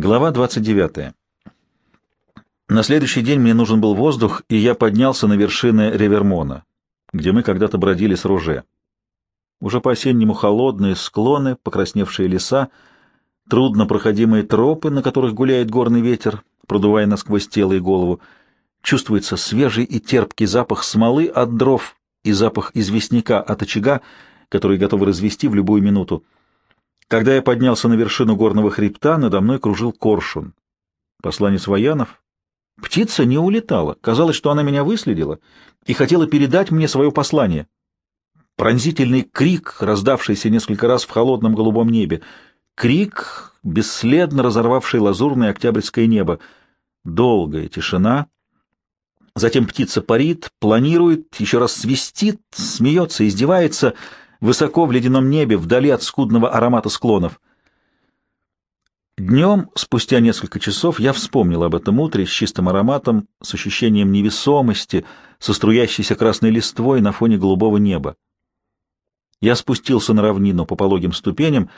Глава 29. На следующий день мне нужен был воздух, и я поднялся на вершины Ревермона, где мы когда-то бродили с Руже. Уже по-осеннему холодные склоны, покрасневшие леса, трудно проходимые тропы, на которых гуляет горный ветер, продувая насквозь тело и голову. Чувствуется свежий и терпкий запах смолы от дров и запах известняка от очага, который готовы развести в любую минуту. Когда я поднялся на вершину горного хребта, надо мной кружил коршун. Посланец Воянов. Птица не улетала. Казалось, что она меня выследила и хотела передать мне свое послание. Пронзительный крик, раздавшийся несколько раз в холодном голубом небе. Крик, бесследно разорвавший лазурное октябрьское небо. Долгая тишина. Затем птица парит, планирует, еще раз свистит, смеется, издевается — высоко в ледяном небе, вдали от скудного аромата склонов. Днем, спустя несколько часов, я вспомнил об этом утре с чистым ароматом, с ощущением невесомости, со струящейся красной листвой на фоне голубого неба. Я спустился на равнину по пологим ступеням,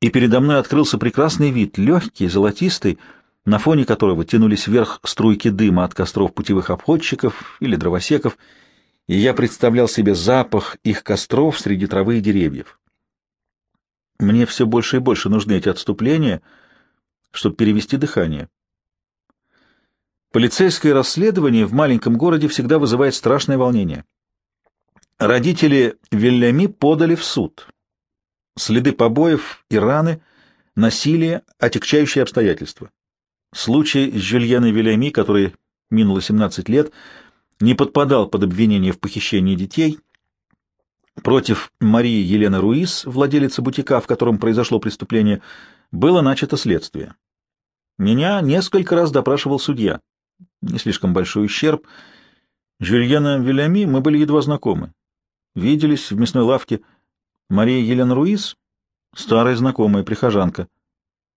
и передо мной открылся прекрасный вид, легкий, золотистый, на фоне которого тянулись вверх струйки дыма от костров путевых обходчиков или дровосеков — и я представлял себе запах их костров среди травы и деревьев. Мне все больше и больше нужны эти отступления, чтобы перевести дыхание. Полицейское расследование в маленьком городе всегда вызывает страшное волнение. Родители Вильями подали в суд. Следы побоев и раны, насилие, отягчающие обстоятельства. Случай с Жюльеной Вильями, который минуло 17 лет, не подпадал под обвинение в похищении детей. Против Марии Елены Руис, владелицы бутика, в котором произошло преступление, было начато следствие. Меня несколько раз допрашивал судья. Не слишком большой ущерб. Жюльена Вилями мы были едва знакомы. Виделись в мясной лавке. Мария Елена Руис — старая знакомая, прихожанка.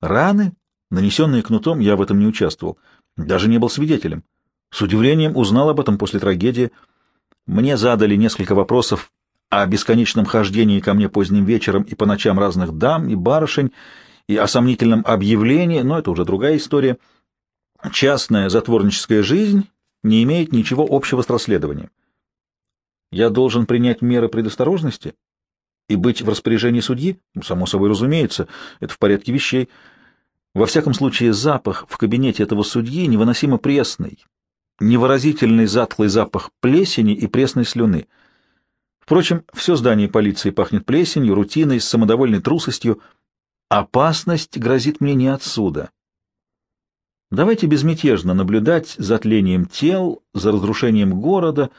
Раны, нанесенные кнутом, я в этом не участвовал. Даже не был свидетелем. С удивлением узнал об этом после трагедии. Мне задали несколько вопросов о бесконечном хождении ко мне поздним вечером и по ночам разных дам и барышень, и о сомнительном объявлении, но это уже другая история. Частная затворническая жизнь не имеет ничего общего с расследованием. Я должен принять меры предосторожности и быть в распоряжении судьи? Ну, само собой разумеется, это в порядке вещей. Во всяком случае, запах в кабинете этого судьи невыносимо пресный, невыразительный затхлый запах плесени и пресной слюны. Впрочем, все здание полиции пахнет плесенью, рутиной, самодовольной трусостью. Опасность грозит мне не отсюда. Давайте безмятежно наблюдать за тлением тел, за разрушением города,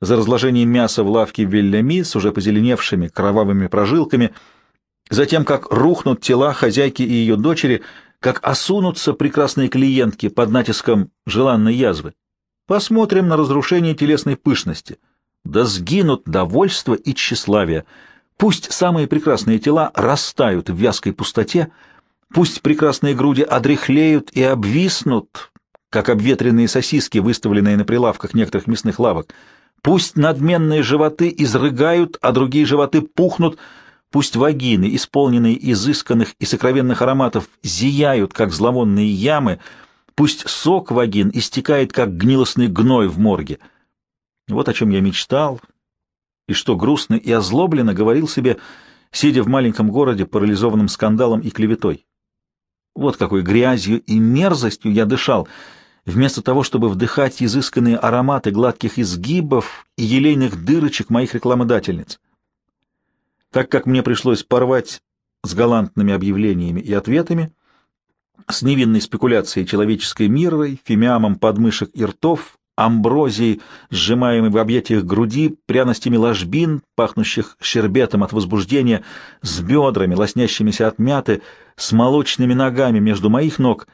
за разложением мяса в лавке Вильями с уже позеленевшими кровавыми прожилками, за тем, как рухнут тела хозяйки и ее дочери, как осунутся прекрасные клиентки под натиском желанной язвы. Посмотрим на разрушение телесной пышности. Да сгинут довольство и тщеславие. Пусть самые прекрасные тела растают в вязкой пустоте, пусть прекрасные груди одряхлеют и обвиснут, как обветренные сосиски, выставленные на прилавках некоторых мясных лавок. Пусть надменные животы изрыгают, а другие животы пухнут, пусть вагины, исполненные изысканных и сокровенных ароматов, зияют, как зловонные ямы — Пусть сок вагин истекает, как гнилостный гной в морге. Вот о чем я мечтал, и что грустно и озлобленно говорил себе, сидя в маленьком городе, парализованном скандалом и клеветой. Вот какой грязью и мерзостью я дышал, вместо того, чтобы вдыхать изысканные ароматы гладких изгибов и елейных дырочек моих рекламодательниц. Так как мне пришлось порвать с галантными объявлениями и ответами, с невинной спекуляцией человеческой мирой, фимиамом подмышек и ртов, амброзией, сжимаемой в объятиях груди, пряностями ложбин, пахнущих щербетом от возбуждения, с бедрами, лоснящимися от мяты, с молочными ногами между моих ног,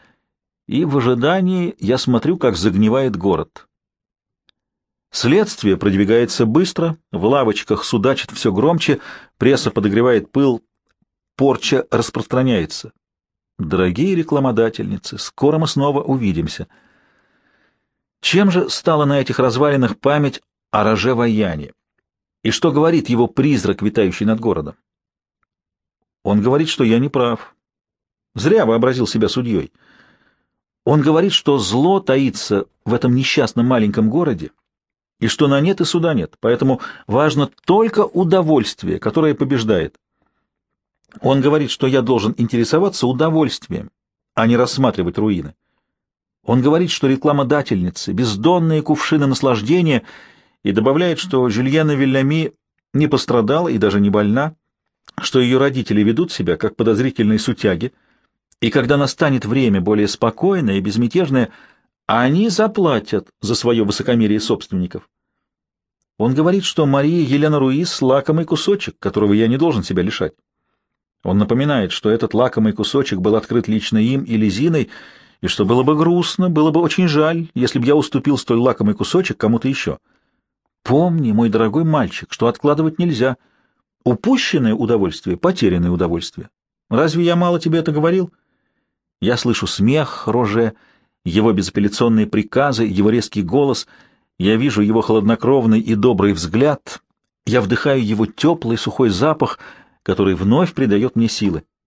и в ожидании я смотрю, как загнивает город. Следствие продвигается быстро, в лавочках судачит все громче, пресса подогревает пыл, порча распространяется. Дорогие рекламодательницы, скоро мы снова увидимся. Чем же стала на этих развалинах память о Роже Ваяне? И что говорит его призрак, витающий над городом? Он говорит, что я не прав. Зря вообразил себя судьей. Он говорит, что зло таится в этом несчастном маленьком городе, и что на нет и суда нет, поэтому важно только удовольствие, которое побеждает. Он говорит, что я должен интересоваться удовольствием, а не рассматривать руины. Он говорит, что рекламодательницы, бездонные кувшины наслаждения, и добавляет, что Жюльена Вильями не пострадала и даже не больна, что ее родители ведут себя как подозрительные сутяги, и когда настанет время более спокойное и безмятежное, они заплатят за свое высокомерие собственников. Он говорит, что Мария Елена Руис — лакомый кусочек, которого я не должен себя лишать. Он напоминает, что этот лакомый кусочек был открыт лично им или Зиной, и что было бы грустно, было бы очень жаль, если бы я уступил столь лакомый кусочек кому-то еще. Помни, мой дорогой мальчик, что откладывать нельзя. Упущенное удовольствие — потерянное удовольствие. Разве я мало тебе это говорил? Я слышу смех Роже, его безапелляционные приказы, его резкий голос. Я вижу его хладнокровный и добрый взгляд. Я вдыхаю его теплый сухой запах, который вновь придает мне силы.